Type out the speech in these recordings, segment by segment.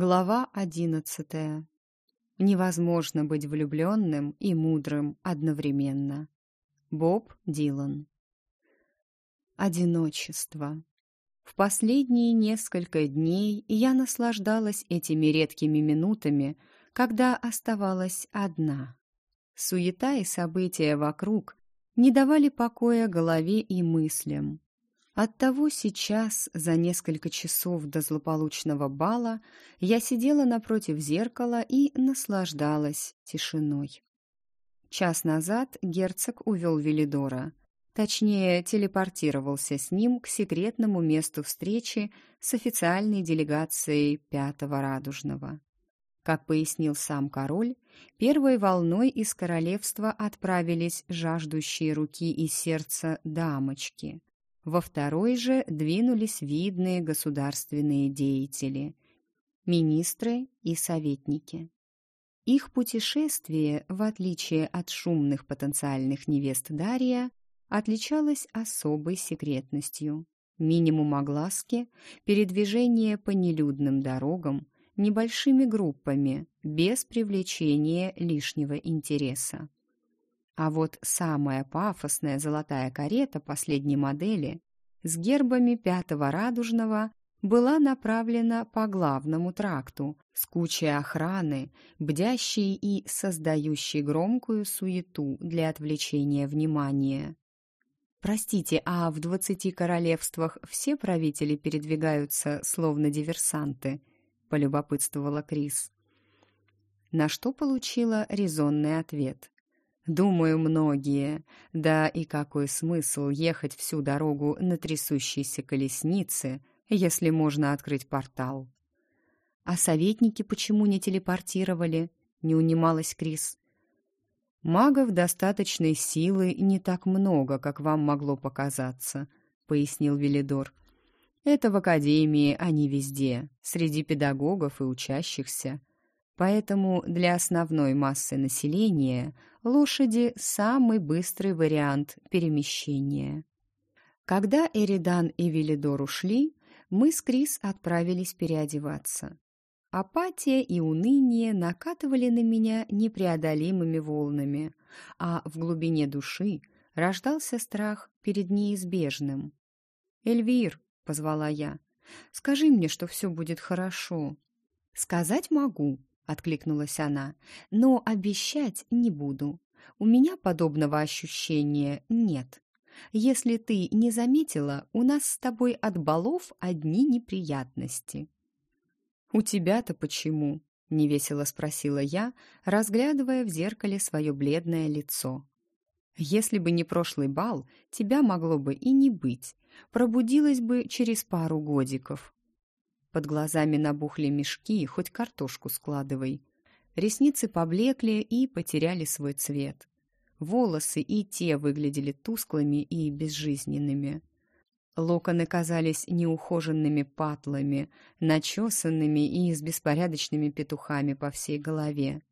Глава одиннадцатая. Невозможно быть влюбленным и мудрым одновременно. Боб Дилан. Одиночество. В последние несколько дней я наслаждалась этими редкими минутами, когда оставалась одна. Суета и события вокруг не давали покоя голове и мыслям. Оттого сейчас, за несколько часов до злополучного бала, я сидела напротив зеркала и наслаждалась тишиной. Час назад герцог увел Велидора, точнее, телепортировался с ним к секретному месту встречи с официальной делегацией Пятого Радужного. Как пояснил сам король, первой волной из королевства отправились жаждущие руки и сердца дамочки – во второй же двинулись видные государственные деятели, министры и советники. Их путешествие, в отличие от шумных потенциальных невест Дария, отличалось особой секретностью. Минимум огласки, передвижение по нелюдным дорогам, небольшими группами, без привлечения лишнего интереса. А вот самая пафосная золотая карета последней модели с гербами пятого радужного была направлена по главному тракту с кучей охраны, бдящей и создающей громкую суету для отвлечения внимания. «Простите, а в двадцати королевствах все правители передвигаются словно диверсанты?» — полюбопытствовала Крис. На что получила резонный ответ. Думаю, многие. Да и какой смысл ехать всю дорогу на трясущейся колеснице, если можно открыть портал? А советники почему не телепортировали? Не унималась Крис. Магов достаточной силы не так много, как вам могло показаться, пояснил Велидор. Это в академии, а не везде, среди педагогов и учащихся. Поэтому для основной массы населения лошади – самый быстрый вариант перемещения. Когда Эридан и Велидор ушли, мы с Крис отправились переодеваться. Апатия и уныние накатывали на меня непреодолимыми волнами, а в глубине души рождался страх перед неизбежным. «Эльвир», — позвала я, — «скажи мне, что все будет хорошо». «Сказать могу», откликнулась она. Но обещать не буду. У меня подобного ощущения нет. Если ты не заметила, у нас с тобой от балов одни неприятности. У тебя-то почему? невесело спросила я, разглядывая в зеркале свое бледное лицо. Если бы не прошлый бал, тебя могло бы и не быть. Пробудилась бы через пару годиков. Под глазами набухли мешки, хоть картошку складывай. Ресницы поблекли и потеряли свой цвет. Волосы и те выглядели тусклыми и безжизненными. Локоны казались неухоженными патлами, начесанными и с беспорядочными петухами по всей голове.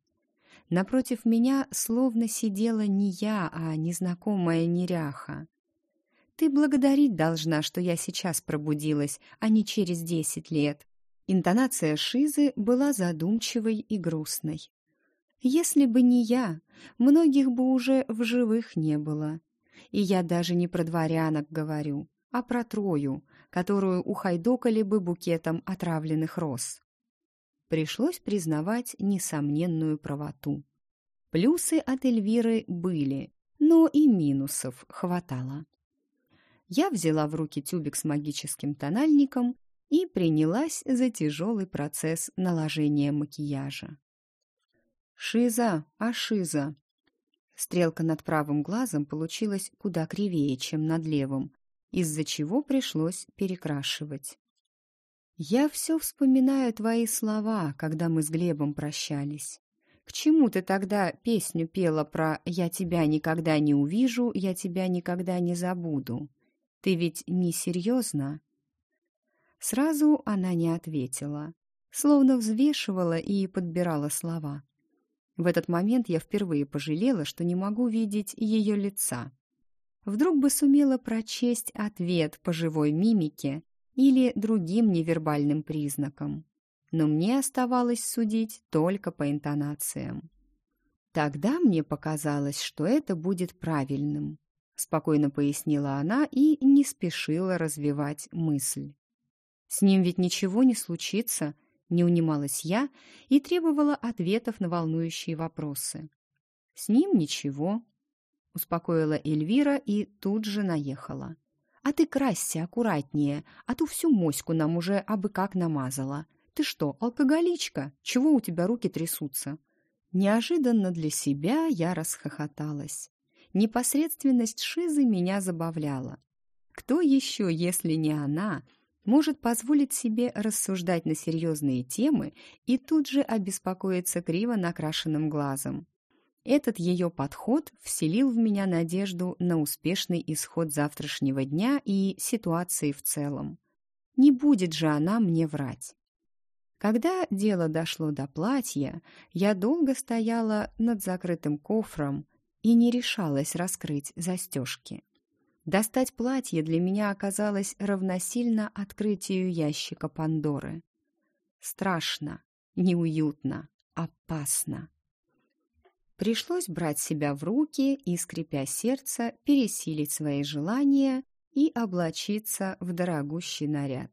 Напротив меня словно сидела не я, а незнакомая неряха. Ты благодарить должна, что я сейчас пробудилась, а не через десять лет. Интонация Шизы была задумчивой и грустной. Если бы не я, многих бы уже в живых не было. И я даже не про дворянок говорю, а про Трою, которую ухайдокали бы букетом отравленных роз. Пришлось признавать несомненную правоту. Плюсы от Эльвиры были, но и минусов хватало я взяла в руки тюбик с магическим тональником и принялась за тяжелый процесс наложения макияжа. «Шиза, а шиза!» Стрелка над правым глазом получилась куда кривее, чем над левым, из-за чего пришлось перекрашивать. «Я все вспоминаю твои слова, когда мы с Глебом прощались. К чему ты тогда песню пела про «Я тебя никогда не увижу, я тебя никогда не забуду»? Ты ведь не серьезно?» Сразу она не ответила, словно взвешивала и подбирала слова. В этот момент я впервые пожалела, что не могу видеть ее лица. Вдруг бы сумела прочесть ответ по живой мимике или другим невербальным признакам. но мне оставалось судить только по интонациям. Тогда мне показалось, что это будет правильным, спокойно пояснила она и не спешила развивать мысль. С ним ведь ничего не случится, не унималась я и требовала ответов на волнующие вопросы. С ним ничего, успокоила Эльвира и тут же наехала. А ты красься аккуратнее, а то всю моську нам уже абы как намазала. Ты что, алкоголичка? Чего у тебя руки трясутся? Неожиданно для себя я расхохоталась. Непосредственность Шизы меня забавляла. Кто еще, если не она, может позволить себе рассуждать на серьезные темы и тут же обеспокоиться криво накрашенным глазом? Этот ее подход вселил в меня надежду на успешный исход завтрашнего дня и ситуации в целом. Не будет же она мне врать. Когда дело дошло до платья, я долго стояла над закрытым кофром и не решалась раскрыть застежки. Достать платье для меня оказалось равносильно открытию ящика Пандоры. Страшно, неуютно, опасно. Пришлось брать себя в руки и, скрипя сердце, пересилить свои желания и облачиться в дорогущий наряд.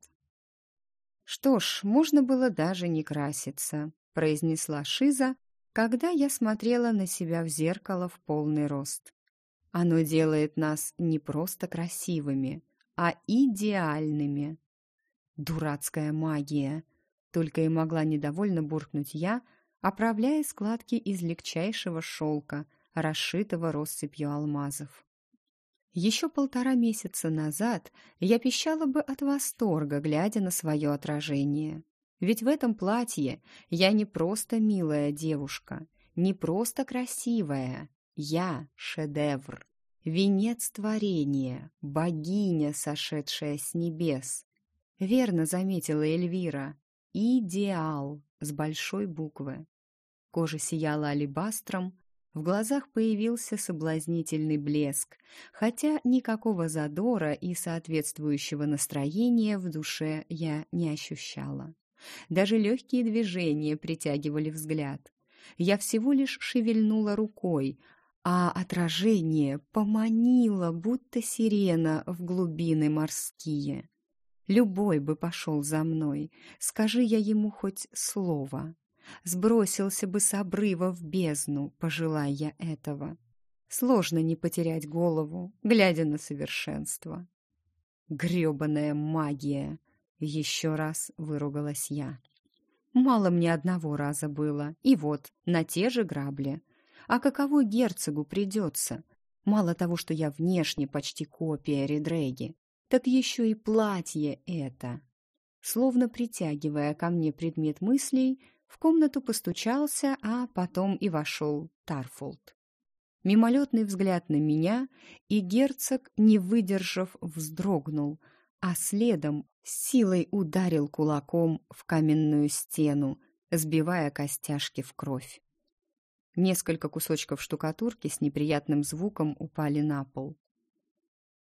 «Что ж, можно было даже не краситься», — произнесла Шиза, когда я смотрела на себя в зеркало в полный рост. «Оно делает нас не просто красивыми, а идеальными». «Дурацкая магия!» — только и могла недовольно буркнуть я, оправляя складки из легчайшего шелка, расшитого россыпью алмазов. Еще полтора месяца назад я пищала бы от восторга, глядя на свое отражение. Ведь в этом платье я не просто милая девушка, не просто красивая. Я — шедевр, венец творения, богиня, сошедшая с небес. Верно заметила Эльвира. Идеал с большой буквы. Кожа сияла алебастром, в глазах появился соблазнительный блеск, хотя никакого задора и соответствующего настроения в душе я не ощущала. Даже легкие движения притягивали взгляд. Я всего лишь шевельнула рукой, а отражение поманило, будто сирена в глубины морские. Любой бы пошел за мной, скажи я ему хоть слово сбросился бы с обрыва в бездну, пожелая я этого. Сложно не потерять голову, глядя на совершенство. Грёбаная магия! Еще раз выругалась я. Мало мне одного раза было, и вот, на те же грабли. А каково герцогу придется? Мало того, что я внешне почти копия Редреги, так еще и платье это. Словно притягивая ко мне предмет мыслей, в комнату постучался, а потом и вошел Тарфолд. Мимолетный взгляд на меня, и герцог, не выдержав, вздрогнул, а следом силой ударил кулаком в каменную стену, сбивая костяшки в кровь. Несколько кусочков штукатурки с неприятным звуком упали на пол.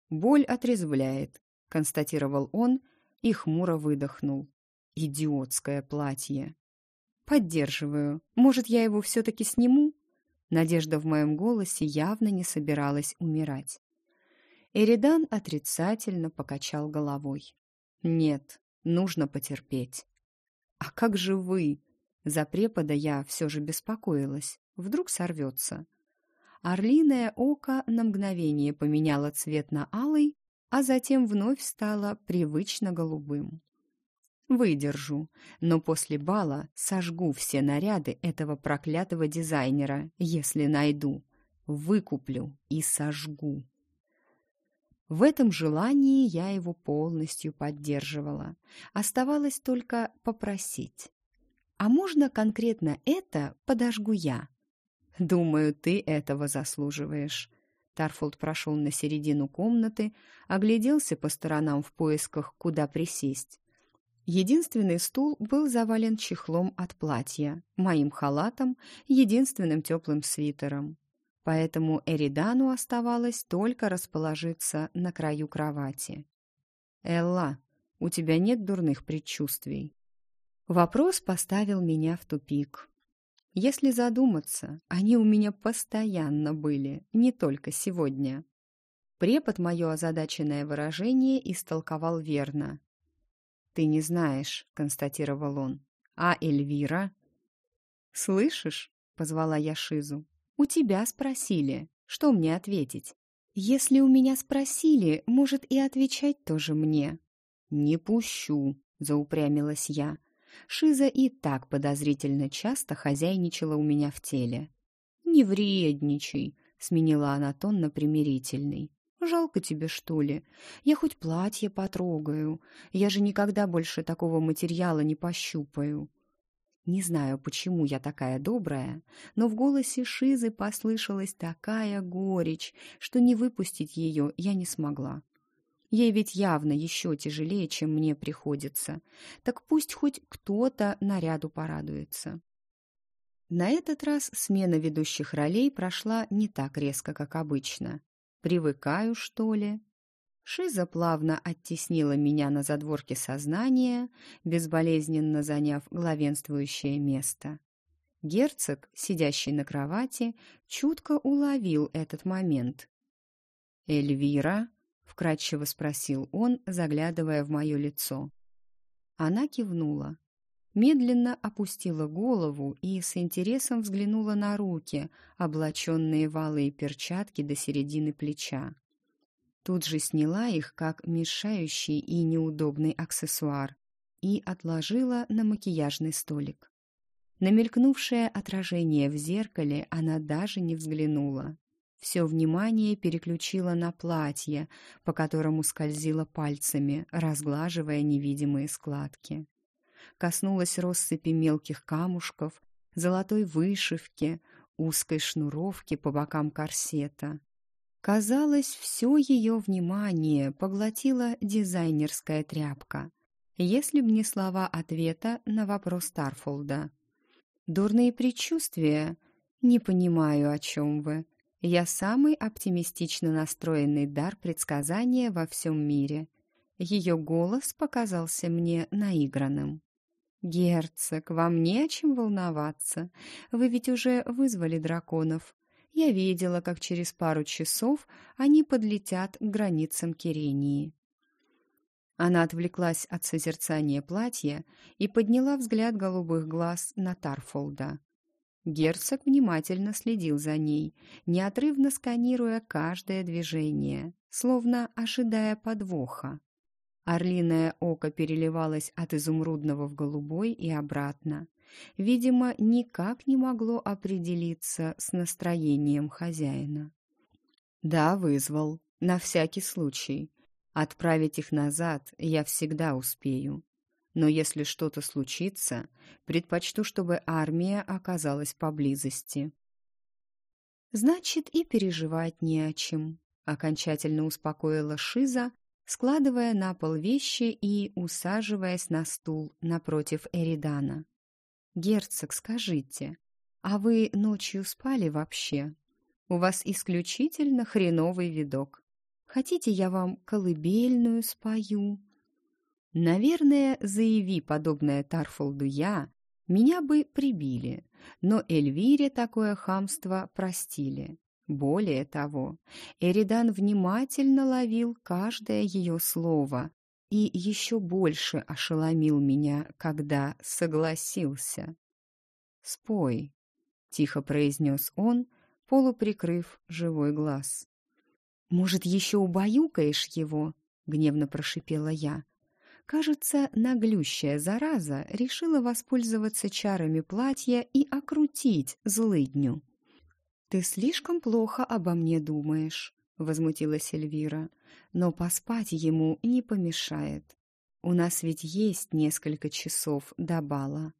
«Боль отрезвляет», — констатировал он и хмуро выдохнул. «Идиотское платье». «Поддерживаю. Может, я его все-таки сниму?» Надежда в моем голосе явно не собиралась умирать. Эридан отрицательно покачал головой. «Нет, нужно потерпеть». «А как же вы?» За препода я все же беспокоилась. Вдруг сорвется. Орлиное око на мгновение поменяло цвет на алый, а затем вновь стало привычно голубым. Выдержу, но после бала сожгу все наряды этого проклятого дизайнера, если найду. Выкуплю и сожгу. В этом желании я его полностью поддерживала. Оставалось только попросить. А можно конкретно это подожгу я? Думаю, ты этого заслуживаешь. Тарфолд прошел на середину комнаты, огляделся по сторонам в поисках, куда присесть. Единственный стул был завален чехлом от платья, моим халатом, единственным теплым свитером. Поэтому Эридану оставалось только расположиться на краю кровати. «Элла, у тебя нет дурных предчувствий?» Вопрос поставил меня в тупик. Если задуматься, они у меня постоянно были, не только сегодня. Препод мое озадаченное выражение истолковал верно. «Ты не знаешь», — констатировал он. «А Эльвира?» «Слышишь?» — позвала я Шизу. «У тебя спросили. Что мне ответить?» «Если у меня спросили, может, и отвечать тоже мне». «Не пущу», — заупрямилась я. Шиза и так подозрительно часто хозяйничала у меня в теле. «Не вредничай», — сменила она тон на примирительный. «Жалко тебе, что ли? Я хоть платье потрогаю. Я же никогда больше такого материала не пощупаю». Не знаю, почему я такая добрая, но в голосе Шизы послышалась такая горечь, что не выпустить ее я не смогла. Ей ведь явно еще тяжелее, чем мне приходится. Так пусть хоть кто-то наряду порадуется. На этот раз смена ведущих ролей прошла не так резко, как обычно. Привыкаю, что ли? Шиза плавно оттеснила меня на задворке сознания, безболезненно заняв главенствующее место. Герцог, сидящий на кровати, чутко уловил этот момент. «Эльвира?» вкрадчиво спросил он, заглядывая в мое лицо. Она кивнула. Медленно опустила голову и с интересом взглянула на руки, облаченные в алые перчатки до середины плеча. Тут же сняла их, как мешающий и неудобный аксессуар, и отложила на макияжный столик. На мелькнувшее отражение в зеркале она даже не взглянула. Все внимание переключила на платье, по которому скользила пальцами, разглаживая невидимые складки. Коснулась россыпи мелких камушков, золотой вышивки, узкой шнуровки по бокам корсета. Казалось, все ее внимание поглотила дизайнерская тряпка. Если б не слова ответа на вопрос Тарфолда. «Дурные предчувствия? Не понимаю, о чем вы. Я самый оптимистично настроенный дар предсказания во всем мире. Ее голос показался мне наигранным. «Герцог, вам не о чем волноваться. Вы ведь уже вызвали драконов. Я видела, как через пару часов они подлетят к границам Кирении». Она отвлеклась от созерцания платья и подняла взгляд голубых глаз на Тарфолда. Герцог внимательно следил за ней, неотрывно сканируя каждое движение, словно ожидая подвоха. Орлиное око переливалось от изумрудного в голубой и обратно. Видимо, никак не могло определиться с настроением хозяина. «Да, вызвал. На всякий случай. Отправить их назад я всегда успею. Но если что-то случится, предпочту, чтобы армия оказалась поблизости. Значит, и переживать не о чем, окончательно успокоила Шиза, складывая на пол вещи и усаживаясь на стул напротив Эридана. «Герцог, скажите, а вы ночью спали вообще? У вас исключительно хреновый видок. Хотите, я вам колыбельную спою?» Наверное, заяви подобное Тарфолду я, меня бы прибили, но Эльвире такое хамство простили. Более того, Эридан внимательно ловил каждое ее слово и еще больше ошеломил меня, когда согласился. «Спой», — тихо произнес он, полуприкрыв живой глаз. «Может, еще убаюкаешь его?» — гневно прошипела я. Кажется, наглющая зараза решила воспользоваться чарами платья и окрутить злыдню. «Ты слишком плохо обо мне думаешь», — возмутилась Эльвира. «Но поспать ему не помешает. У нас ведь есть несколько часов до бала».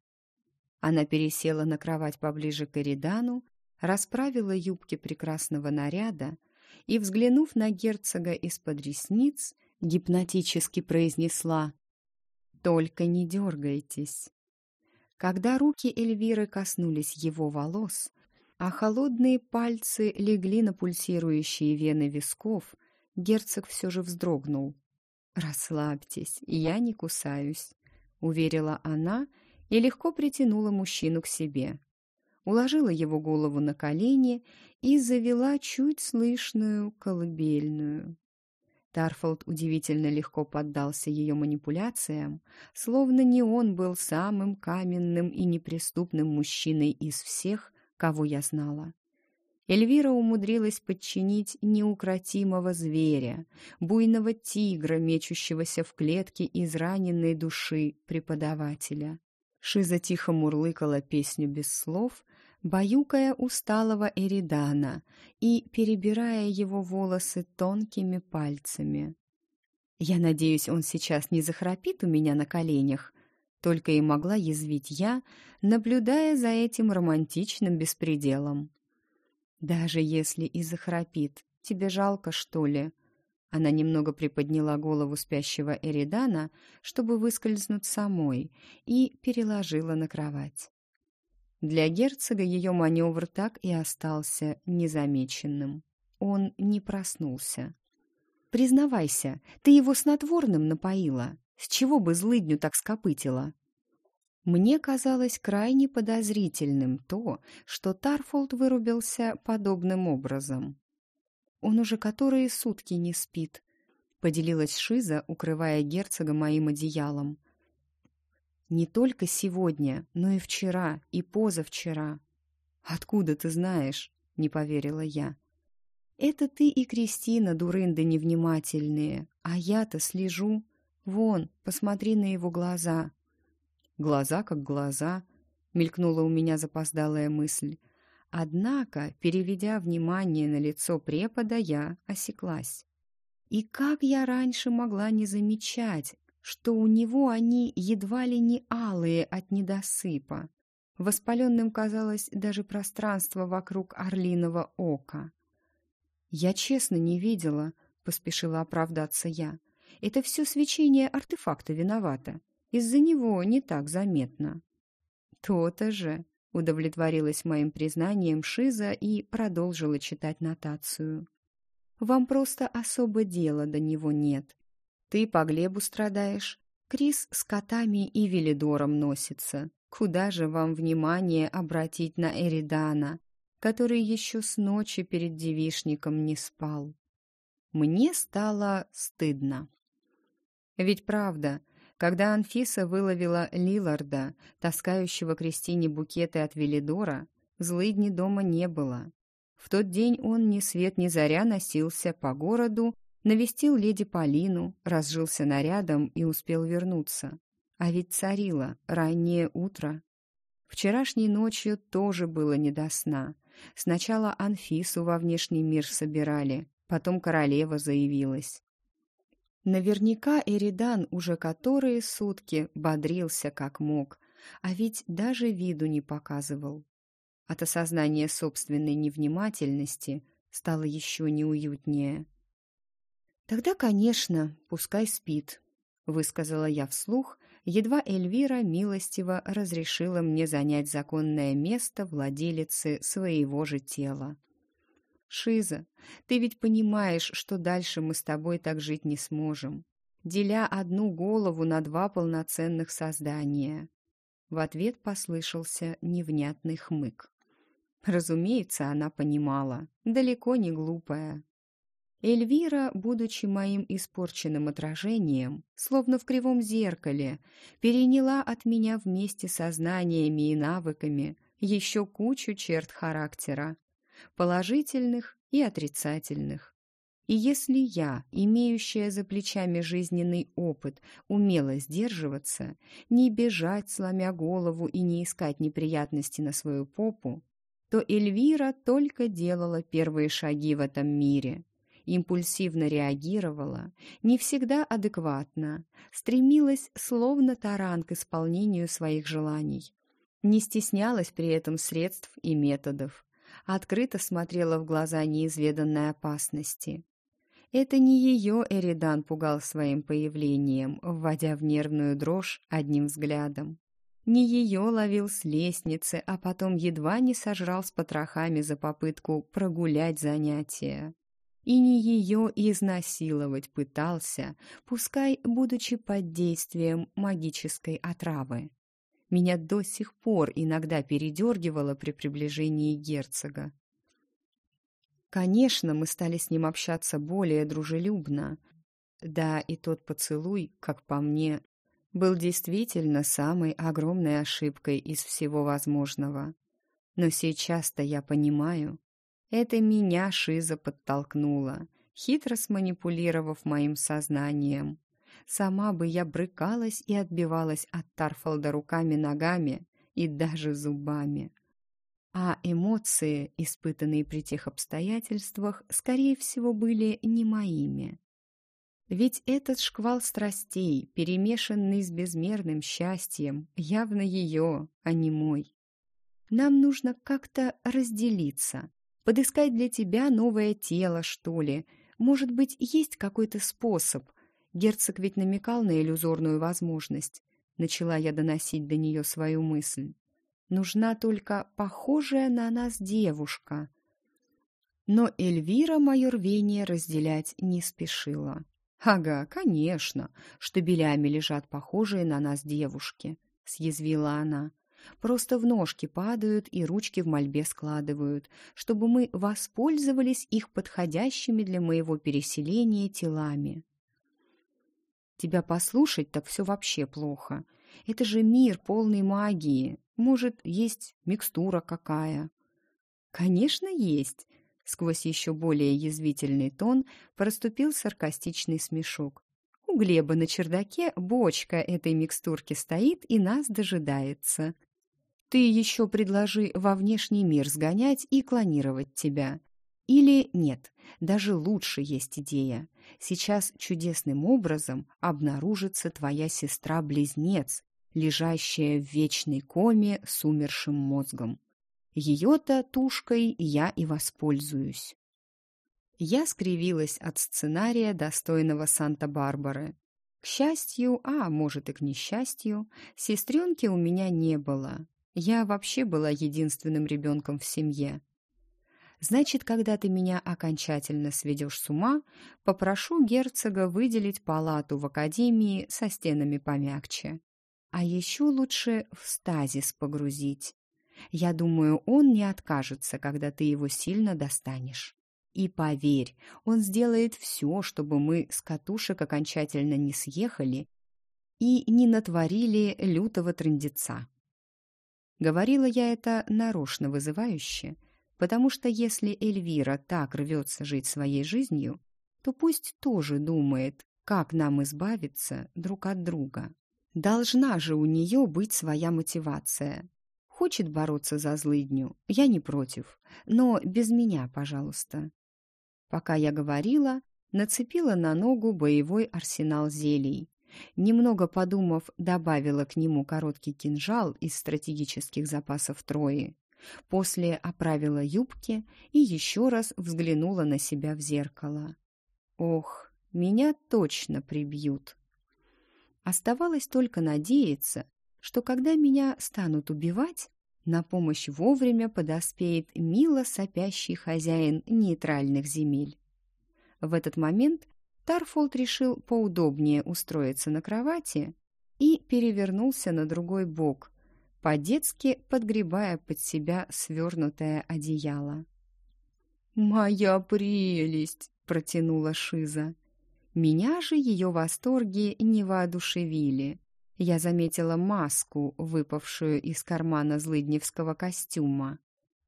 Она пересела на кровать поближе к Эридану, расправила юбки прекрасного наряда и, взглянув на герцога из-под ресниц, гипнотически произнесла только не дергайтесь. Когда руки Эльвиры коснулись его волос, а холодные пальцы легли на пульсирующие вены висков, герцог все же вздрогнул. «Расслабьтесь, я не кусаюсь», — уверила она и легко притянула мужчину к себе. Уложила его голову на колени и завела чуть слышную колыбельную. Тарфолд удивительно легко поддался ее манипуляциям, словно не он был самым каменным и неприступным мужчиной из всех, кого я знала. Эльвира умудрилась подчинить неукротимого зверя, буйного тигра, мечущегося в клетке израненной души преподавателя. Шиза тихо мурлыкала песню без слов, баюкая усталого Эридана и перебирая его волосы тонкими пальцами. «Я надеюсь, он сейчас не захрапит у меня на коленях», только и могла язвить я, наблюдая за этим романтичным беспределом. «Даже если и захрапит, тебе жалко, что ли?» Она немного приподняла голову спящего Эридана, чтобы выскользнуть самой, и переложила на кровать. Для герцога ее маневр так и остался незамеченным. Он не проснулся. «Признавайся, ты его снотворным напоила. С чего бы злыдню так скопытила?» Мне казалось крайне подозрительным то, что Тарфолд вырубился подобным образом. «Он уже которые сутки не спит», — поделилась Шиза, укрывая герцога моим одеялом. «Не только сегодня, но и вчера, и позавчера». «Откуда ты знаешь?» — не поверила я. «Это ты и Кристина, дурында невнимательные, а я-то слежу. Вон, посмотри на его глаза». Глаза как глаза, мелькнула у меня запоздалая мысль. Однако, переведя внимание на лицо препода, я осеклась. И как я раньше могла не замечать, что у него они едва ли не алые от недосыпа. Воспаленным казалось даже пространство вокруг орлиного ока. «Я честно не видела», — поспешила оправдаться я. «Это все свечение артефакта виновато. Из-за него не так заметно. То-то же, удовлетворилась моим признанием Шиза и продолжила читать нотацию. Вам просто особо дела до него нет. Ты по Глебу страдаешь, Крис с котами и Велидором носится. Куда же вам внимание обратить на Эридана, который еще с ночи перед девишником не спал? Мне стало стыдно. Ведь правда, когда Анфиса выловила Лиларда, таскающего Кристине букеты от Велидора, злыдни дома не было. В тот день он ни свет ни заря носился по городу, навестил леди Полину, разжился нарядом и успел вернуться. А ведь царило раннее утро. Вчерашней ночью тоже было не до сна. Сначала Анфису во внешний мир собирали, потом королева заявилась. Наверняка Эридан уже которые сутки бодрился как мог, а ведь даже виду не показывал. От осознания собственной невнимательности стало еще неуютнее. «Тогда, конечно, пускай спит», — высказала я вслух, едва Эльвира милостиво разрешила мне занять законное место владелицы своего же тела. «Шиза, ты ведь понимаешь, что дальше мы с тобой так жить не сможем, деля одну голову на два полноценных создания». В ответ послышался невнятный хмык. Разумеется, она понимала, далеко не глупая. Эльвира, будучи моим испорченным отражением, словно в кривом зеркале, переняла от меня вместе со знаниями и навыками еще кучу черт характера, положительных и отрицательных. И если я, имеющая за плечами жизненный опыт, умела сдерживаться, не бежать, сломя голову и не искать неприятности на свою попу, то Эльвира только делала первые шаги в этом мире, импульсивно реагировала, не всегда адекватно, стремилась словно таран к исполнению своих желаний, не стеснялась при этом средств и методов, открыто смотрела в глаза неизведанной опасности. Это не ее Эридан пугал своим появлением, вводя в нервную дрожь одним взглядом. Не ее ловил с лестницы, а потом едва не сожрал с потрохами за попытку прогулять занятия. И не ее изнасиловать пытался, пускай будучи под действием магической отравы. Меня до сих пор иногда передергивало при приближении герцога. Конечно, мы стали с ним общаться более дружелюбно. Да, и тот поцелуй, как по мне, был действительно самой огромной ошибкой из всего возможного. Но сейчас-то я понимаю, это меня Шиза подтолкнула, хитро сманипулировав моим сознанием. Сама бы я брыкалась и отбивалась от Тарфолда руками-ногами и даже зубами. А эмоции, испытанные при тех обстоятельствах, скорее всего, были не моими. Ведь этот шквал страстей, перемешанный с безмерным счастьем, явно ее, а не мой. Нам нужно как-то разделиться, подыскать для тебя новое тело, что ли. Может быть, есть какой-то способ. Герцог ведь намекал на иллюзорную возможность. Начала я доносить до нее свою мысль. Нужна только похожая на нас девушка. Но Эльвира мое рвение разделять не спешила. «Ага, конечно, штабелями лежат похожие на нас девушки», — съязвила она. «Просто в ножки падают и ручки в мольбе складывают, чтобы мы воспользовались их подходящими для моего переселения телами». «Тебя послушать, так все вообще плохо. Это же мир полный магии. Может, есть микстура какая?» «Конечно, есть», Сквозь еще более язвительный тон проступил саркастичный смешок. У Глеба на чердаке бочка этой микстурки стоит и нас дожидается. Ты еще предложи во внешний мир сгонять и клонировать тебя. Или нет, даже лучше есть идея. Сейчас чудесным образом обнаружится твоя сестра-близнец, лежащая в вечной коме с умершим мозгом. Ее-то тушкой я и воспользуюсь. Я скривилась от сценария, достойного Санта-Барбары. К счастью, а может и к несчастью, сестренки у меня не было. Я вообще была единственным ребенком в семье. Значит, когда ты меня окончательно сведешь с ума, попрошу герцога выделить палату в академии со стенами помягче. А еще лучше в стазис погрузить. Я думаю, он не откажется, когда ты его сильно достанешь. И поверь, он сделает все, чтобы мы с катушек окончательно не съехали и не натворили лютого трындеца. Говорила я это нарочно вызывающе, потому что если Эльвира так рвется жить своей жизнью, то пусть тоже думает, как нам избавиться друг от друга. Должна же у нее быть своя мотивация, Хочет бороться за злыдню, я не против, но без меня, пожалуйста. Пока я говорила, нацепила на ногу боевой арсенал зелий. Немного подумав, добавила к нему короткий кинжал из стратегических запасов Трои. После оправила юбки и еще раз взглянула на себя в зеркало. Ох, меня точно прибьют. Оставалось только надеяться, что когда меня станут убивать, на помощь вовремя подоспеет мило сопящий хозяин нейтральных земель. В этот момент Тарфолд решил поудобнее устроиться на кровати и перевернулся на другой бок, по-детски подгребая под себя свернутое одеяло. «Моя прелесть!» — протянула Шиза. Меня же ее восторги не воодушевили. Я заметила маску, выпавшую из кармана злыдневского костюма.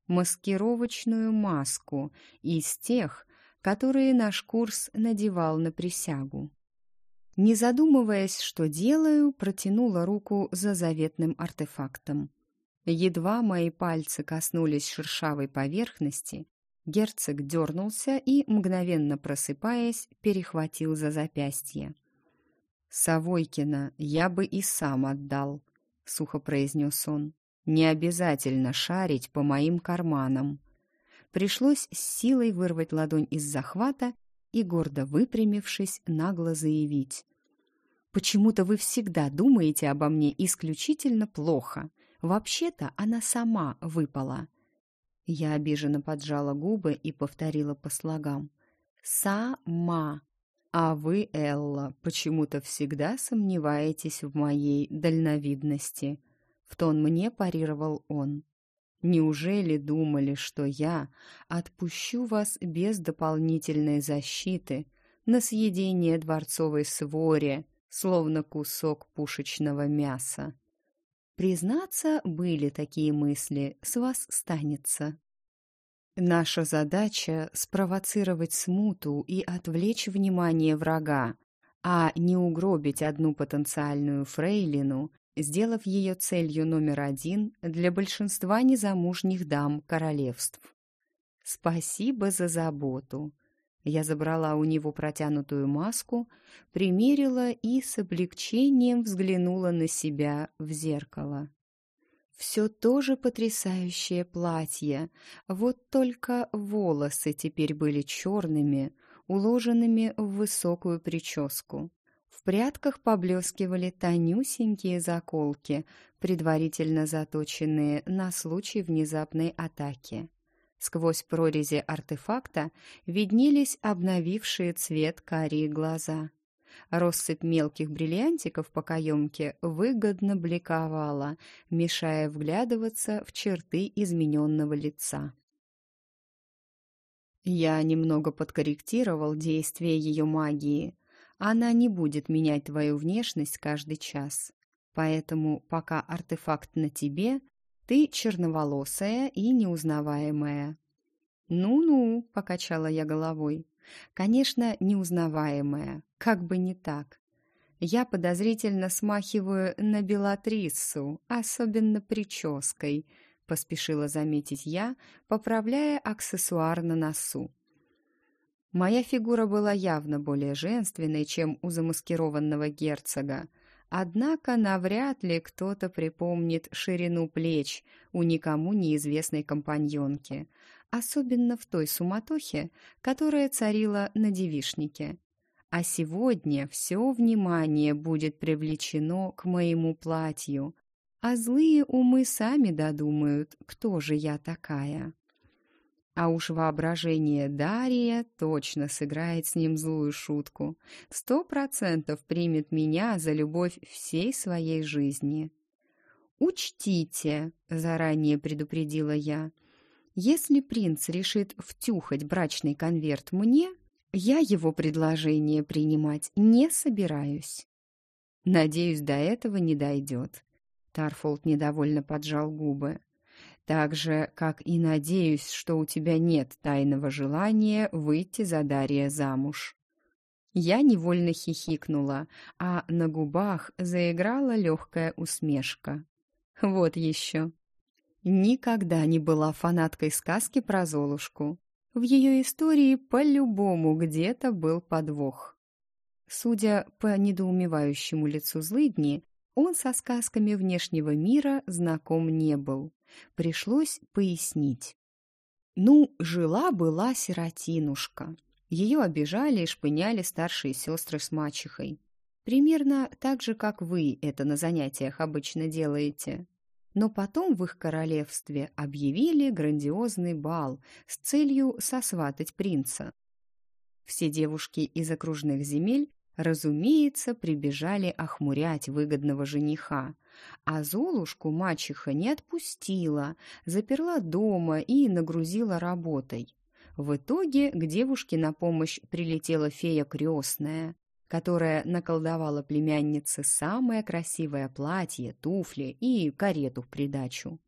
Маскировочную маску из тех, которые наш курс надевал на присягу. Не задумываясь, что делаю, протянула руку за заветным артефактом. Едва мои пальцы коснулись шершавой поверхности, герцог дернулся и, мгновенно просыпаясь, перехватил за запястье. «Савойкина я бы и сам отдал», — сухо произнес он. «Не обязательно шарить по моим карманам». Пришлось с силой вырвать ладонь из захвата и, гордо выпрямившись, нагло заявить. «Почему-то вы всегда думаете обо мне исключительно плохо. Вообще-то она сама выпала». Я обиженно поджала губы и повторила по слогам. «Сама». А вы, Элла, почему-то всегда сомневаетесь в моей дальновидности. В тон мне парировал он. Неужели думали, что я отпущу вас без дополнительной защиты на съедение дворцовой своре, словно кусок пушечного мяса? Признаться, были такие мысли, с вас станется. Наша задача — спровоцировать смуту и отвлечь внимание врага, а не угробить одну потенциальную фрейлину, сделав ее целью номер один для большинства незамужних дам королевств. Спасибо за заботу. Я забрала у него протянутую маску, примерила и с облегчением взглянула на себя в зеркало. Все тоже потрясающее платье, вот только волосы теперь были черными, уложенными в высокую прическу. Прядках поблескивали тонюсенькие заколки, предварительно заточенные на случай внезапной атаки. Сквозь прорези артефакта виднелись обновившие цвет карие глаза. Россыпь мелких бриллиантиков по каемке выгодно бликовала, мешая вглядываться в черты измененного лица. Я немного подкорректировал действие ее магии. Она не будет менять твою внешность каждый час. Поэтому пока артефакт на тебе, ты черноволосая и неузнаваемая. «Ну-ну», — покачала я головой. «Конечно, неузнаваемая, как бы не так. Я подозрительно смахиваю на Белатриссу, особенно прической», — поспешила заметить я, поправляя аксессуар на носу. Моя фигура была явно более женственной, чем у замаскированного герцога, однако навряд ли кто-то припомнит ширину плеч у никому неизвестной компаньонки, особенно в той суматохе, которая царила на девишнике. А сегодня все внимание будет привлечено к моему платью, а злые умы сами додумают, кто же я такая. А уж воображение Дария точно сыграет с ним злую шутку. Сто процентов примет меня за любовь всей своей жизни. «Учтите», — заранее предупредила я, — если принц решит втюхать брачный конверт мне, я его предложение принимать не собираюсь. Надеюсь, до этого не дойдет. Тарфолд недовольно поджал губы. Так же, как и надеюсь, что у тебя нет тайного желания выйти за Дарья замуж. Я невольно хихикнула, а на губах заиграла легкая усмешка. Вот еще. Никогда не была фанаткой сказки про Золушку. В ее истории по-любому где-то был подвох. Судя по недоумевающему лицу злыдни, он со сказками внешнего мира знаком не был. Пришлось пояснить. Ну, жила-была сиротинушка. Ее обижали и шпыняли старшие сестры с мачехой. Примерно так же, как вы это на занятиях обычно делаете. Но потом в их королевстве объявили грандиозный бал с целью сосватать принца. Все девушки из окружных земель, разумеется, прибежали охмурять выгодного жениха, а Золушку мачеха не отпустила, заперла дома и нагрузила работой. В итоге к девушке на помощь прилетела фея крестная, которая наколдовала племяннице самое красивое платье, туфли и карету в придачу.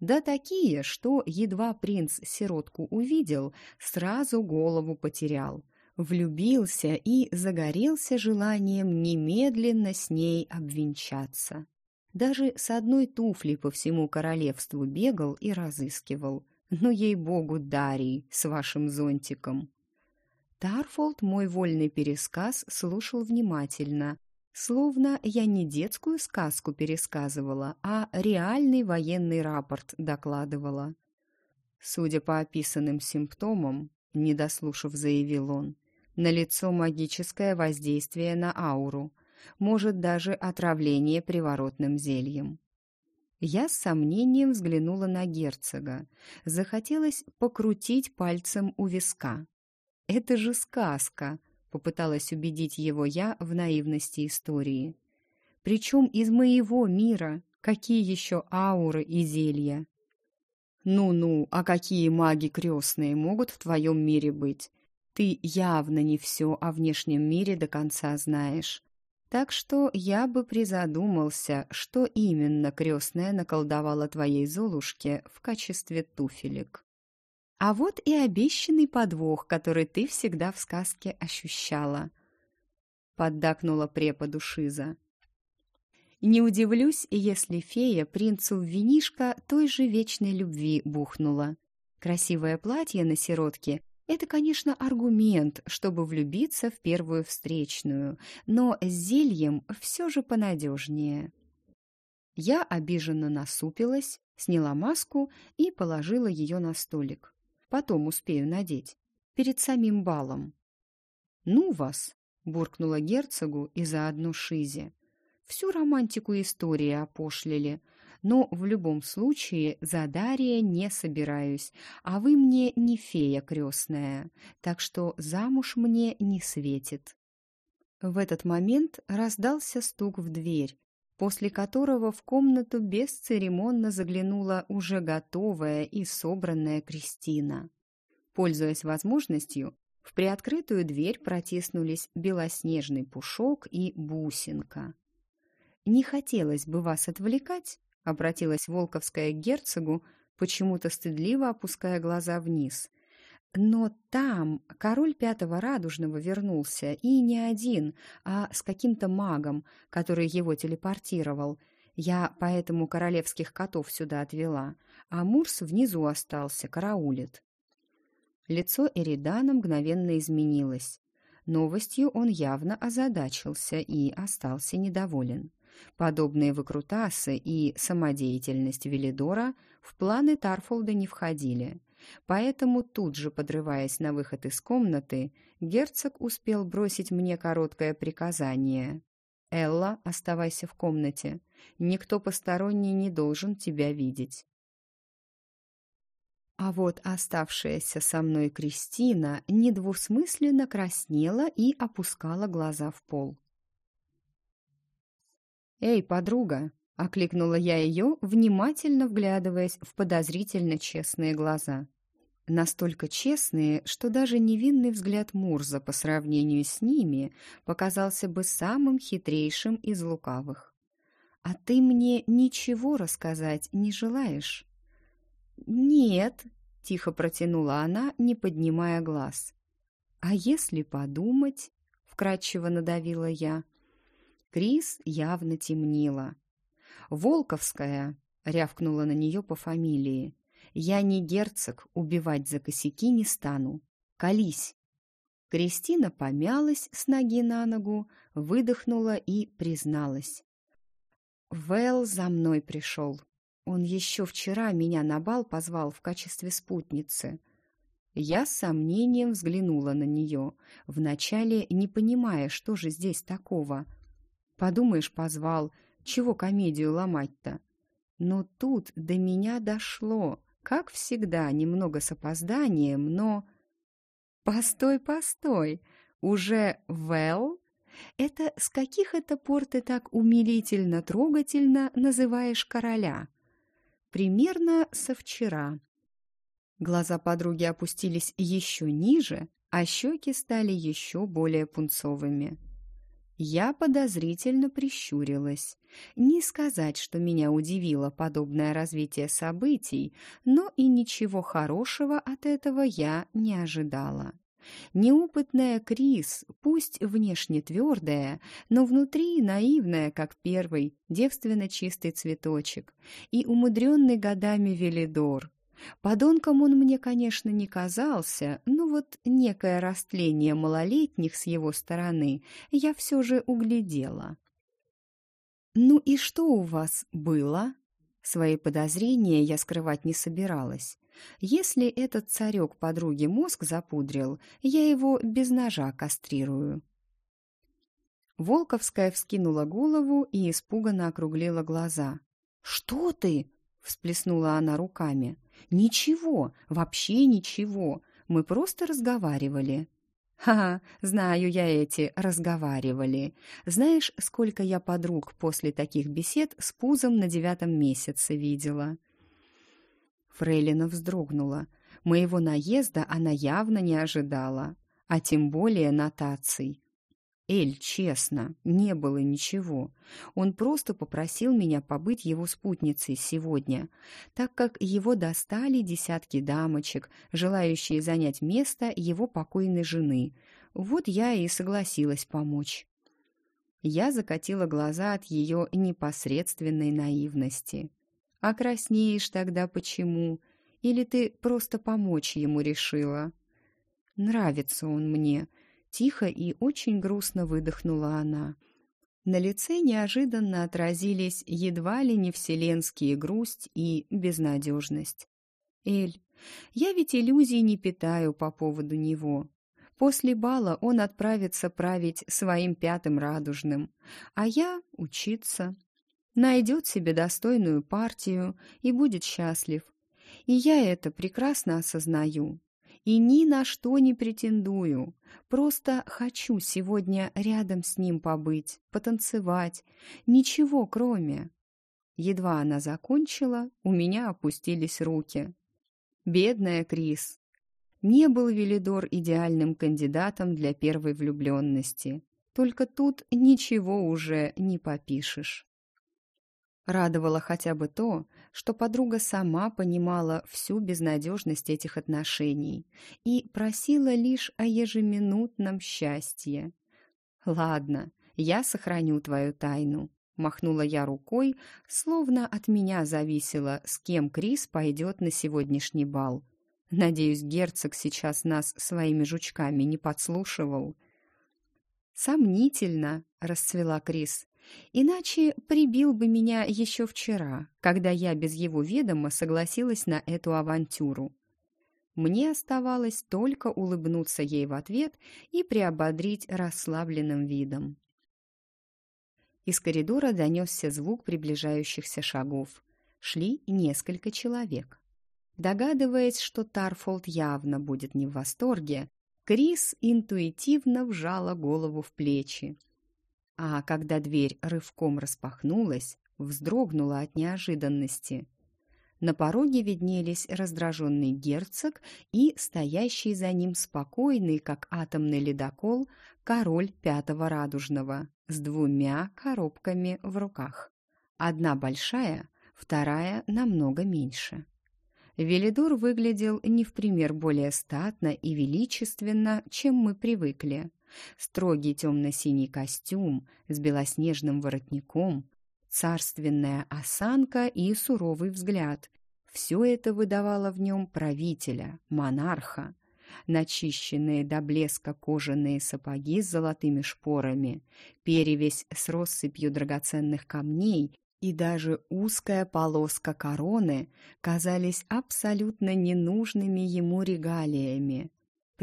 Да такие, что едва принц сиротку увидел, сразу голову потерял. Влюбился и загорелся желанием немедленно с ней обвенчаться. Даже с одной туфлей по всему королевству бегал и разыскивал. Ну, ей-богу, Дарий, с вашим зонтиком. Тарфолд мой вольный пересказ слушал внимательно, словно я не детскую сказку пересказывала, а реальный военный рапорт докладывала. Судя по описанным симптомам, не дослушав, заявил он, налицо магическое воздействие на ауру, может даже отравление приворотным зельем. Я с сомнением взглянула на герцога. Захотелось покрутить пальцем у виска. «Это же сказка!» — попыталась убедить его я в наивности истории. «Причем из моего мира. Какие еще ауры и зелья? Ну-ну, а какие маги крестные могут в твоем мире быть? Ты явно не все о внешнем мире до конца знаешь. Так что я бы призадумался, что именно крестная наколдовала твоей Золушке в качестве туфелек. А вот и обещанный подвох, который ты всегда в сказке ощущала. Поддакнула преподу Шиза. Не удивлюсь, если фея принцу в той же вечной любви бухнула. Красивое платье на сиротке — это, конечно, аргумент, чтобы влюбиться в первую встречную, но с зельем все же понадежнее. Я обиженно насупилась, сняла маску и положила ее на столик. Потом успею надеть, перед самим балом. «Ну вас!» — буркнула герцогу и заодно Шизе. Всю романтику истории опошлили. Но в любом случае за Дария не собираюсь, а вы мне не фея крестная, так что замуж мне не светит. В этот момент раздался стук в дверь, после которого в комнату бесцеремонно заглянула уже готовая и собранная Кристина. Пользуясь возможностью, в приоткрытую дверь протиснулись белоснежный пушок и бусинка. «Не хотелось бы вас отвлекать», — обратилась Волковская к герцогу, почему-то стыдливо опуская глаза вниз. «Но там король Пятого Радужного вернулся, и не один, а с каким-то магом, который его телепортировал. Я поэтому королевских котов сюда отвела, а Мурс внизу остался, караулит». Лицо Эридана мгновенно изменилось. Новостью он явно озадачился и остался недоволен. Подобные выкрутасы и самодеятельность Велидора в планы Тарфолда не входили. Поэтому тут же, подрываясь на выход из комнаты, герцог успел бросить мне короткое приказание. «Элла, оставайся в комнате. Никто посторонний не должен тебя видеть». А вот оставшаяся со мной Кристина недвусмысленно краснела и опускала глаза в пол. «Эй, подруга!» — окликнула я ее, внимательно вглядываясь в подозрительно честные глаза. Настолько честные, что даже невинный взгляд Мурза по сравнению с ними показался бы самым хитрейшим из лукавых. «А ты мне ничего рассказать не желаешь?» «Нет», — тихо протянула она, не поднимая глаз. «А если подумать?» — вкратчиво надавила я. Крис явно темнила. «Волковская!» — рявкнула на нее по фамилии. «Я не герцог, убивать за косяки не стану. Колись!» Кристина помялась с ноги на ногу, выдохнула и призналась. «Вэл за мной пришел. Он еще вчера меня на бал позвал в качестве спутницы». Я с сомнением взглянула на нее, вначале не понимая, что же здесь такого — Подумаешь, позвал. Чего комедию ломать-то? Но тут до меня дошло. Как всегда, немного с опозданием, но... Постой, постой. Уже Вэл? Это с каких это пор ты так умилительно, трогательно называешь короля? Примерно со вчера. Глаза подруги опустились еще ниже, а щеки стали еще более пунцовыми. Я подозрительно прищурилась. Не сказать, что меня удивило подобное развитие событий, но и ничего хорошего от этого я не ожидала. Неопытная Крис, пусть внешне твердая, но внутри наивная, как первый, девственно чистый цветочек, и умудренный годами Велидор, Подонком он мне, конечно, не казался, но вот некое растление малолетних с его стороны я все же углядела. «Ну и что у вас было?» Свои подозрения я скрывать не собиралась. Если этот царек подруги мозг запудрил, я его без ножа кастрирую. Волковская вскинула голову и испуганно округлила глаза. «Что ты?» — всплеснула она руками. «Ничего, вообще ничего. Мы просто разговаривали». Ха, знаю я эти, разговаривали. Знаешь, сколько я подруг после таких бесед с пузом на девятом месяце видела?» Фрейлина вздрогнула. Моего наезда она явно не ожидала, а тем более нотаций. Эль, честно, не было ничего. Он просто попросил меня побыть его спутницей сегодня, так как его достали десятки дамочек, желающие занять место его покойной жены. Вот я и согласилась помочь. Я закатила глаза от ее непосредственной наивности. «А краснеешь тогда почему? Или ты просто помочь ему решила?» «Нравится он мне», Тихо и очень грустно выдохнула она. На лице неожиданно отразились едва ли не вселенские грусть и безнадежность. «Эль, я ведь иллюзий не питаю по поводу него. После бала он отправится править своим пятым радужным, а я — учиться. Найдет себе достойную партию и будет счастлив. И я это прекрасно осознаю и ни на что не претендую. Просто хочу сегодня рядом с ним побыть, потанцевать. Ничего кроме. Едва она закончила, у меня опустились руки. Бедная Крис. Не был Велидор идеальным кандидатом для первой влюбленности. Только тут ничего уже не попишешь. Радовало хотя бы то, что подруга сама понимала всю безнадежность этих отношений и просила лишь о ежеминутном счастье. «Ладно, я сохраню твою тайну», — махнула я рукой, словно от меня зависело, с кем Крис пойдет на сегодняшний бал. Надеюсь, герцог сейчас нас своими жучками не подслушивал. «Сомнительно», — расцвела Крис. Иначе прибил бы меня еще вчера, когда я без его ведома согласилась на эту авантюру. Мне оставалось только улыбнуться ей в ответ и приободрить расслабленным видом. Из коридора донесся звук приближающихся шагов. Шли несколько человек. Догадываясь, что Тарфолд явно будет не в восторге, Крис интуитивно вжала голову в плечи а когда дверь рывком распахнулась, вздрогнула от неожиданности. На пороге виднелись раздраженный герцог и стоящий за ним спокойный, как атомный ледокол, король Пятого Радужного с двумя коробками в руках. Одна большая, вторая намного меньше. Велидор выглядел не в пример более статно и величественно, чем мы привыкли – Строгий темно-синий костюм с белоснежным воротником, царственная осанка и суровый взгляд. Все это выдавало в нем правителя, монарха. Начищенные до блеска кожаные сапоги с золотыми шпорами, перевесь с россыпью драгоценных камней и даже узкая полоска короны казались абсолютно ненужными ему регалиями.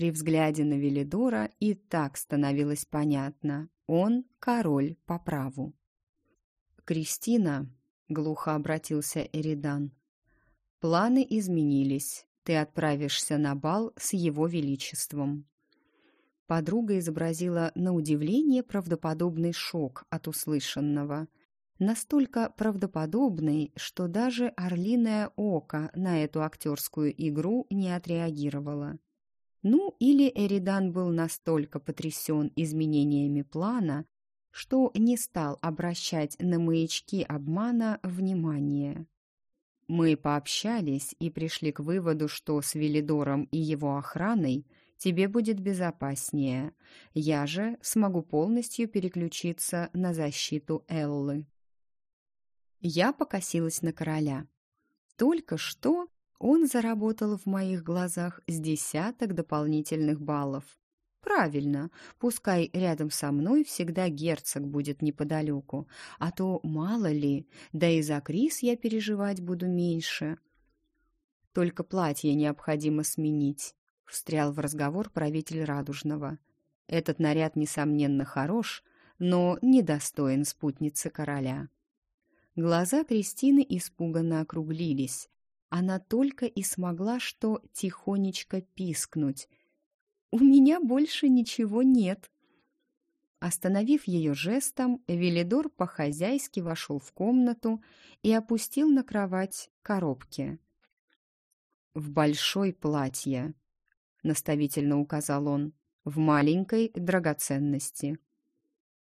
При взгляде на Велидора и так становилось понятно. Он король по праву. «Кристина», — глухо обратился Эридан, — «планы изменились. Ты отправишься на бал с его величеством». Подруга изобразила на удивление правдоподобный шок от услышанного. Настолько правдоподобный, что даже орлиное око на эту актерскую игру не отреагировало. Ну, или Эридан был настолько потрясен изменениями плана, что не стал обращать на маячки обмана внимание. Мы пообщались и пришли к выводу, что с Велидором и его охраной тебе будет безопаснее. Я же смогу полностью переключиться на защиту Эллы. Я покосилась на короля. Только что он заработал в моих глазах с десяток дополнительных баллов. Правильно, пускай рядом со мной всегда герцог будет неподалеку, а то мало ли, да и за Крис я переживать буду меньше. Только платье необходимо сменить, встрял в разговор правитель Радужного. Этот наряд, несомненно, хорош, но недостоин спутницы короля. Глаза Кристины испуганно округлились, она только и смогла что тихонечко пискнуть. у меня больше ничего нет». Остановив ее жестом, Велидор по-хозяйски вошел в комнату и опустил на кровать коробки. «В большой платье», — наставительно указал он, — «в маленькой драгоценности».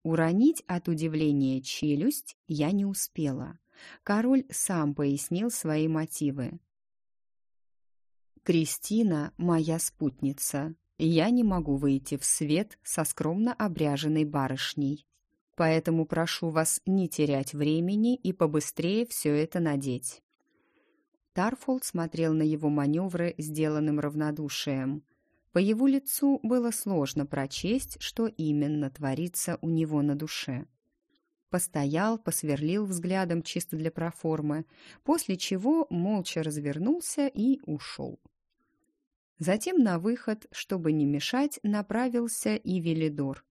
Уронить от удивления челюсть я не успела. Король сам пояснил свои мотивы. «Кристина — моя спутница. Я не могу выйти в свет со скромно обряженной барышней. Поэтому прошу вас не терять времени и побыстрее все это надеть». Тарфолд смотрел на его маневры сделанным равнодушием. По его лицу было сложно прочесть, что именно творится у него на душе. Постоял, посверлил взглядом чисто для проформы, после чего молча развернулся и ушел. Затем на выход, чтобы не мешать, направился и Велидор.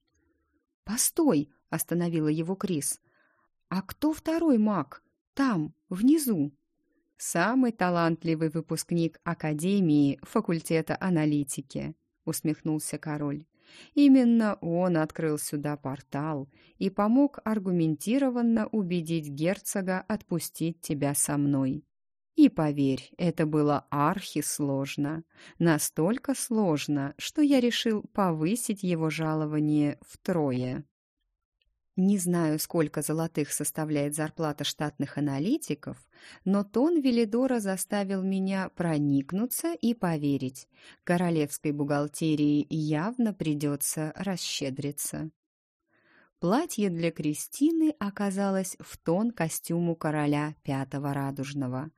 «Постой!» — остановила его Крис. «А кто второй маг? Там, внизу!» «Самый талантливый выпускник Академии факультета аналитики», — усмехнулся король. Именно он открыл сюда портал и помог аргументированно убедить герцога отпустить тебя со мной. И поверь, это было архисложно. Настолько сложно, что я решил повысить его жалование втрое. Не знаю, сколько золотых составляет зарплата штатных аналитиков, но тон Велидора заставил меня проникнуться и поверить. Королевской бухгалтерии явно придется расщедриться. Платье для Кристины оказалось в тон костюму короля Пятого Радужного.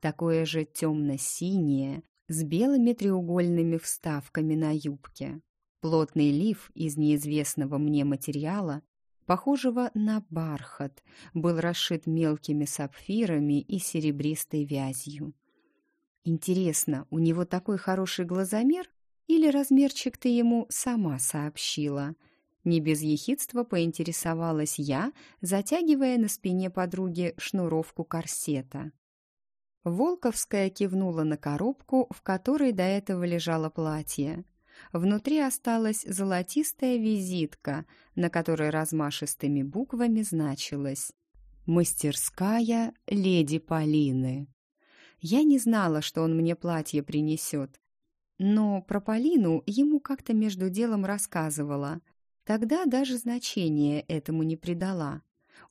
Такое же темно-синее, с белыми треугольными вставками на юбке. Плотный лиф из неизвестного мне материала похожего на бархат, был расшит мелкими сапфирами и серебристой вязью. Интересно, у него такой хороший глазомер или размерчик ты ему сама сообщила? Не без ехидства поинтересовалась я, затягивая на спине подруги шнуровку корсета. Волковская кивнула на коробку, в которой до этого лежало платье. Внутри осталась золотистая визитка, на которой размашистыми буквами значилось «Мастерская леди Полины». Я не знала, что он мне платье принесет, но про Полину ему как-то между делом рассказывала. Тогда даже значения этому не придала.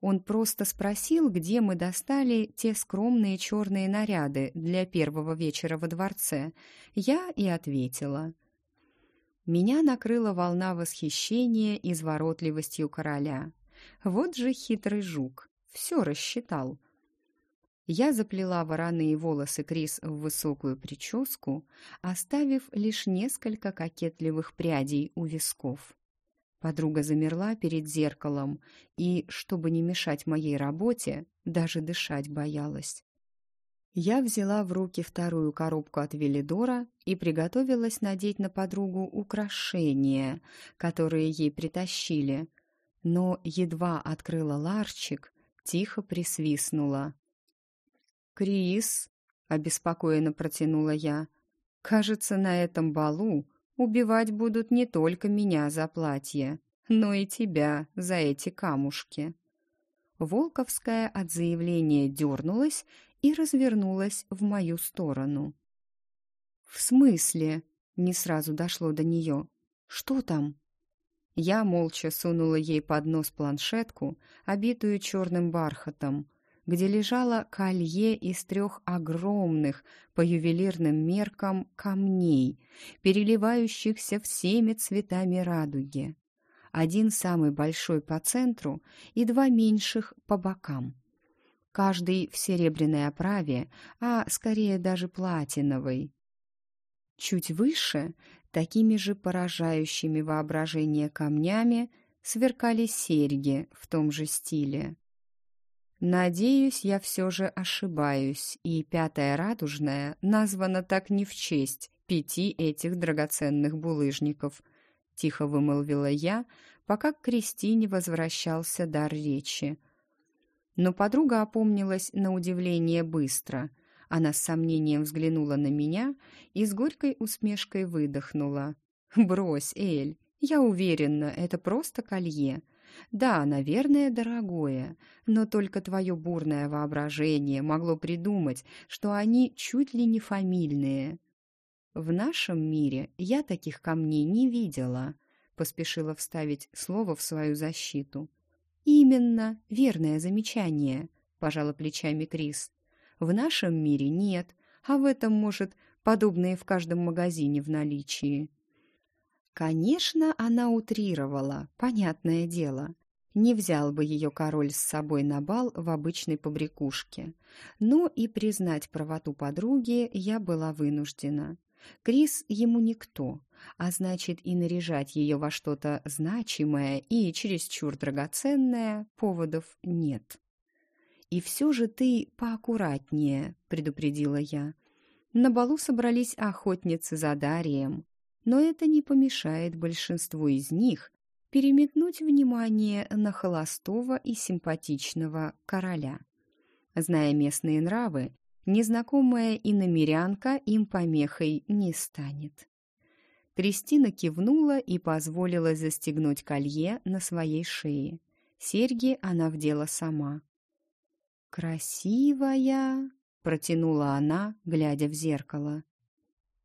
Он просто спросил, где мы достали те скромные черные наряды для первого вечера во дворце. Я и ответила – меня накрыла волна восхищения изворотливостью короля. Вот же хитрый жук, все рассчитал. Я заплела вороные волосы Крис в высокую прическу, оставив лишь несколько кокетливых прядей у висков. Подруга замерла перед зеркалом и, чтобы не мешать моей работе, даже дышать боялась. Я взяла в руки вторую коробку от Велидора и приготовилась надеть на подругу украшения, которые ей притащили. Но едва открыла ларчик, тихо присвистнула. «Крис!» — обеспокоенно протянула я. «Кажется, на этом балу убивать будут не только меня за платье, но и тебя за эти камушки». Волковская от заявления дернулась и развернулась в мою сторону. «В смысле?» — не сразу дошло до нее. «Что там?» Я молча сунула ей под нос планшетку, обитую черным бархатом, где лежало колье из трех огромных, по ювелирным меркам, камней, переливающихся всеми цветами радуги. Один самый большой по центру и два меньших по бокам каждый в серебряной оправе, а скорее даже платиновой. Чуть выше, такими же поражающими воображение камнями, сверкали серьги в том же стиле. Надеюсь, я все же ошибаюсь, и пятая радужная названа так не в честь пяти этих драгоценных булыжников, тихо вымолвила я, пока к Кристине возвращался дар речи — но подруга опомнилась на удивление быстро. Она с сомнением взглянула на меня и с горькой усмешкой выдохнула. «Брось, Эль, я уверена, это просто колье. Да, наверное, дорогое, но только твое бурное воображение могло придумать, что они чуть ли не фамильные. В нашем мире я таких камней не видела», — поспешила вставить слово в свою защиту. «Именно, верное замечание», — пожала плечами Крис. «В нашем мире нет, а в этом, может, подобные в каждом магазине в наличии». Конечно, она утрировала, понятное дело. Не взял бы ее король с собой на бал в обычной побрякушке. Но и признать правоту подруги я была вынуждена. Крис ему никто, а значит и наряжать ее во что-то значимое и чересчур драгоценное поводов нет. «И все же ты поаккуратнее», — предупредила я. На балу собрались охотницы за Дарием, но это не помешает большинству из них переметнуть внимание на холостого и симпатичного короля. Зная местные нравы, незнакомая иномерянка им помехой не станет. Кристина кивнула и позволила застегнуть колье на своей шее. Серьги она вдела сама. «Красивая!» — протянула она, глядя в зеркало.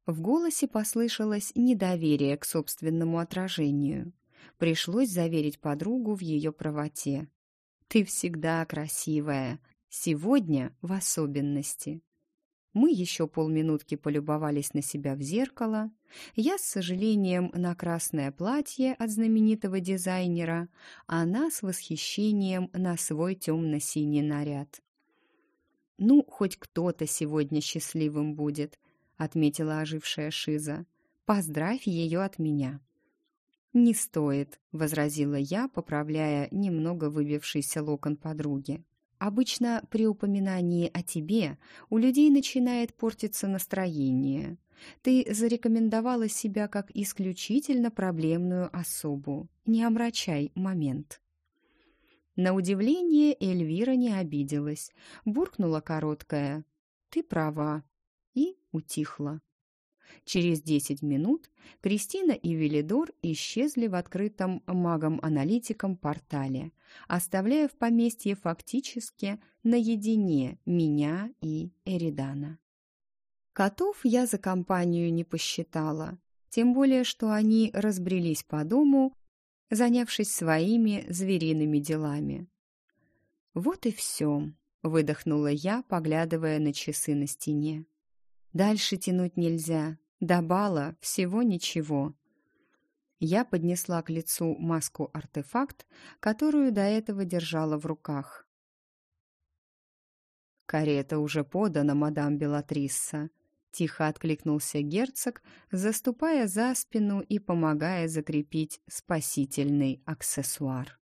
В голосе послышалось недоверие к собственному отражению. Пришлось заверить подругу в ее правоте. «Ты всегда красивая, сегодня в особенности». Мы еще полминутки полюбовались на себя в зеркало. Я с сожалением на красное платье от знаменитого дизайнера, а она с восхищением на свой темно-синий наряд. «Ну, хоть кто-то сегодня счастливым будет», — отметила ожившая Шиза. «Поздравь ее от меня». «Не стоит», — возразила я, поправляя немного выбившийся локон подруги. Обычно при упоминании о тебе у людей начинает портиться настроение. Ты зарекомендовала себя как исключительно проблемную особу. Не омрачай момент. На удивление Эльвира не обиделась, буркнула короткая «Ты права» и утихла. Через десять минут Кристина и Велидор исчезли в открытом магом-аналитиком портале, оставляя в поместье фактически наедине меня и Эридана. Котов я за компанию не посчитала, тем более, что они разбрелись по дому, занявшись своими звериными делами. «Вот и все», — выдохнула я, поглядывая на часы на стене. «Дальше тянуть нельзя, до бала всего ничего. Я поднесла к лицу маску-артефакт, которую до этого держала в руках. «Карета уже подана, мадам Белатрисса», — тихо откликнулся герцог, заступая за спину и помогая закрепить спасительный аксессуар.